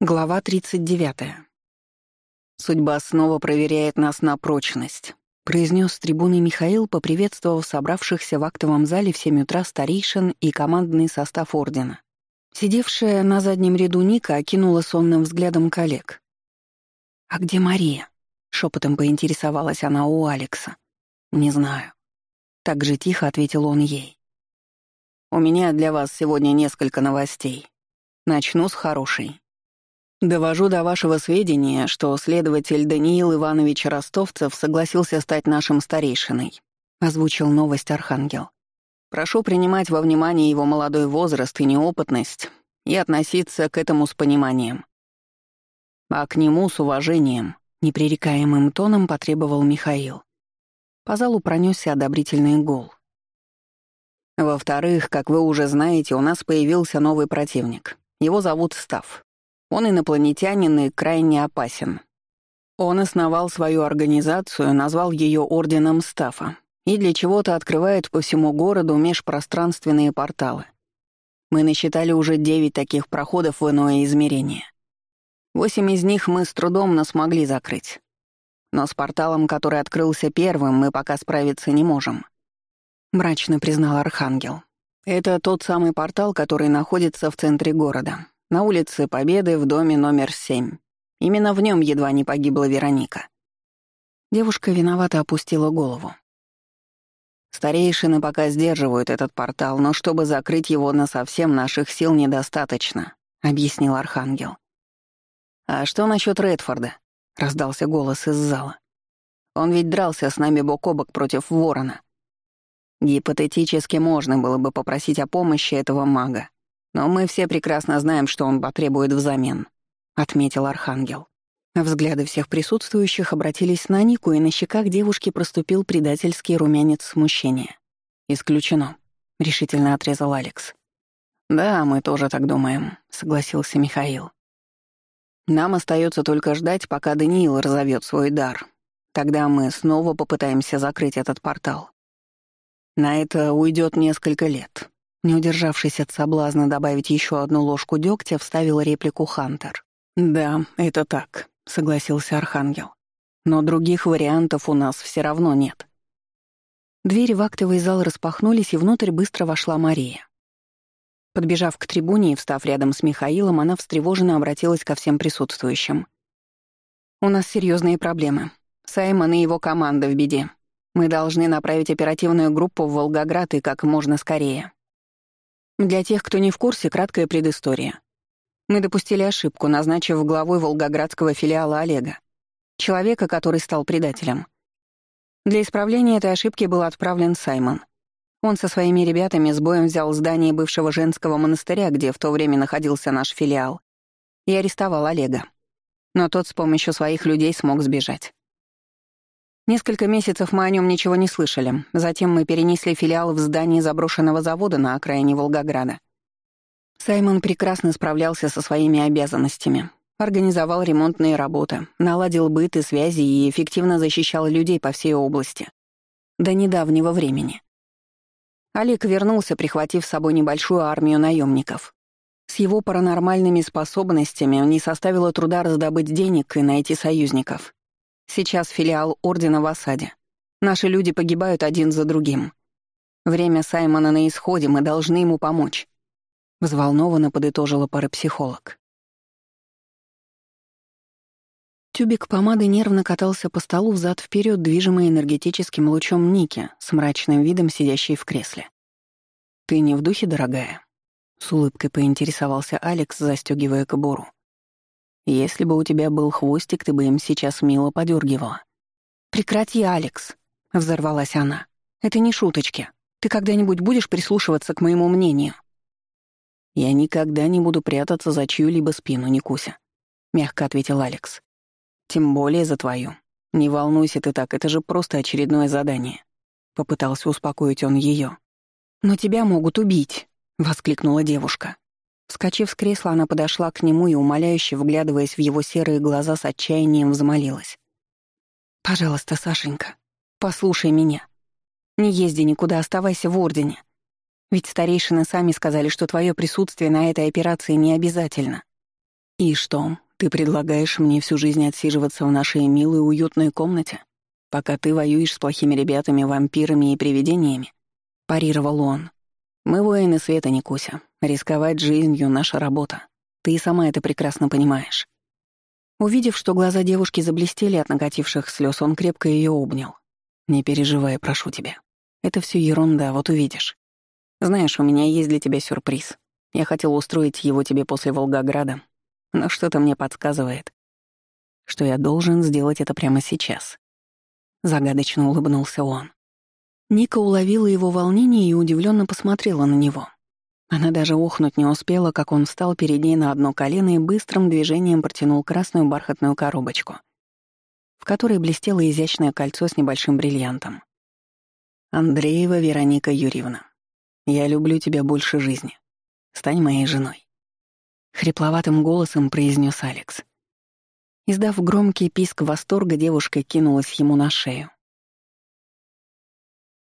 Глава 39. «Судьба снова проверяет нас на прочность», — произнес с трибуны Михаил, поприветствовав собравшихся в актовом зале в 7 утра старейшин и командный состав ордена. Сидевшая на заднем ряду Ника окинула сонным взглядом коллег. «А где Мария?» — шепотом поинтересовалась она у Алекса. «Не знаю». Так же тихо ответил он ей. «У меня для вас сегодня несколько новостей. Начну с хорошей», Довожу до вашего сведения, что следователь Даниил Иванович Ростовцев согласился стать нашим старейшиной», — озвучил новость Архангел. «Прошу принимать во внимание его молодой возраст и неопытность и относиться к этому с пониманием. А к нему с уважением», — непререкаемым тоном потребовал Михаил. По залу пронесся одобрительный гул. «Во-вторых, как вы уже знаете, у нас появился новый противник. Его зовут Став. Он инопланетянин и крайне опасен. Он основал свою организацию, назвал ее Орденом Стафа, и для чего-то открывает по всему городу межпространственные порталы. Мы насчитали уже девять таких проходов в иное измерение. Восемь из них мы с трудом, но смогли закрыть. Но с порталом, который открылся первым, мы пока справиться не можем. Мрачно признал Архангел. Это тот самый портал, который находится в центре города на улице Победы в доме номер семь. Именно в нем едва не погибла Вероника. Девушка виновато опустила голову. Старейшины пока сдерживают этот портал, но чтобы закрыть его на совсем наших сил недостаточно, объяснил архангел. А что насчет Редфорда? раздался голос из зала. Он ведь дрался с нами бок о бок против Ворона. Гипотетически можно было бы попросить о помощи этого мага, «Но мы все прекрасно знаем, что он потребует взамен», — отметил Архангел. Взгляды всех присутствующих обратились на Нику, и на щеках девушки проступил предательский румянец смущения. «Исключено», — решительно отрезал Алекс. «Да, мы тоже так думаем», — согласился Михаил. «Нам остается только ждать, пока Даниил разовьет свой дар. Тогда мы снова попытаемся закрыть этот портал. На это уйдет несколько лет». Не удержавшись от соблазна добавить еще одну ложку дегтя, вставил реплику Хантер. «Да, это так», — согласился Архангел. «Но других вариантов у нас все равно нет». Двери в актовый зал распахнулись, и внутрь быстро вошла Мария. Подбежав к трибуне и встав рядом с Михаилом, она встревоженно обратилась ко всем присутствующим. «У нас серьезные проблемы. Саймон и его команда в беде. Мы должны направить оперативную группу в Волгоград и как можно скорее». Для тех, кто не в курсе, краткая предыстория. Мы допустили ошибку, назначив главой волгоградского филиала Олега, человека, который стал предателем. Для исправления этой ошибки был отправлен Саймон. Он со своими ребятами с боем взял здание бывшего женского монастыря, где в то время находился наш филиал, и арестовал Олега. Но тот с помощью своих людей смог сбежать. Несколько месяцев мы о нем ничего не слышали. Затем мы перенесли филиал в здание заброшенного завода на окраине Волгограда. Саймон прекрасно справлялся со своими обязанностями. Организовал ремонтные работы, наладил быт и связи и эффективно защищал людей по всей области. До недавнего времени. Олег вернулся, прихватив с собой небольшую армию наемников. С его паранормальными способностями не составило труда раздобыть денег и найти союзников. Сейчас филиал Ордена в осаде. Наши люди погибают один за другим. Время Саймона на исходе, мы должны ему помочь. Взволнованно подытожила парапсихолог. Тюбик помады нервно катался по столу взад вперед, движимый энергетическим лучом Ники, с мрачным видом сидящей в кресле. «Ты не в духе, дорогая?» — с улыбкой поинтересовался Алекс, застегивая кобуру. Если бы у тебя был хвостик, ты бы им сейчас мило подергивала». «Прекрати, Алекс», — взорвалась она. «Это не шуточки. Ты когда-нибудь будешь прислушиваться к моему мнению?» «Я никогда не буду прятаться за чью-либо спину, Никуся», — мягко ответил Алекс. «Тем более за твою. Не волнуйся ты так, это же просто очередное задание». Попытался успокоить он ее. «Но тебя могут убить», — воскликнула девушка. Вскочив с кресла, она подошла к нему и, умоляюще вглядываясь в его серые глаза, с отчаянием взмолилась. «Пожалуйста, Сашенька, послушай меня. Не езди никуда, оставайся в Ордене. Ведь старейшины сами сказали, что твое присутствие на этой операции не обязательно». «И что, ты предлагаешь мне всю жизнь отсиживаться в нашей милой уютной комнате, пока ты воюешь с плохими ребятами, вампирами и привидениями?» Парировал он. Мы воины света, Никуся. Рисковать жизнью — наша работа. Ты и сама это прекрасно понимаешь». Увидев, что глаза девушки заблестели от накативших слез, он крепко ее обнял. «Не переживай, прошу тебя. Это все ерунда, вот увидишь. Знаешь, у меня есть для тебя сюрприз. Я хотел устроить его тебе после Волгограда, но что-то мне подсказывает, что я должен сделать это прямо сейчас». Загадочно улыбнулся он. Ника уловила его волнение и удивленно посмотрела на него. Она даже ухнуть не успела, как он встал перед ней на одно колено и быстрым движением протянул красную бархатную коробочку, в которой блестело изящное кольцо с небольшим бриллиантом. «Андреева Вероника Юрьевна, я люблю тебя больше жизни. Стань моей женой». Хрипловатым голосом произнес Алекс. Издав громкий писк восторга, девушка кинулась ему на шею.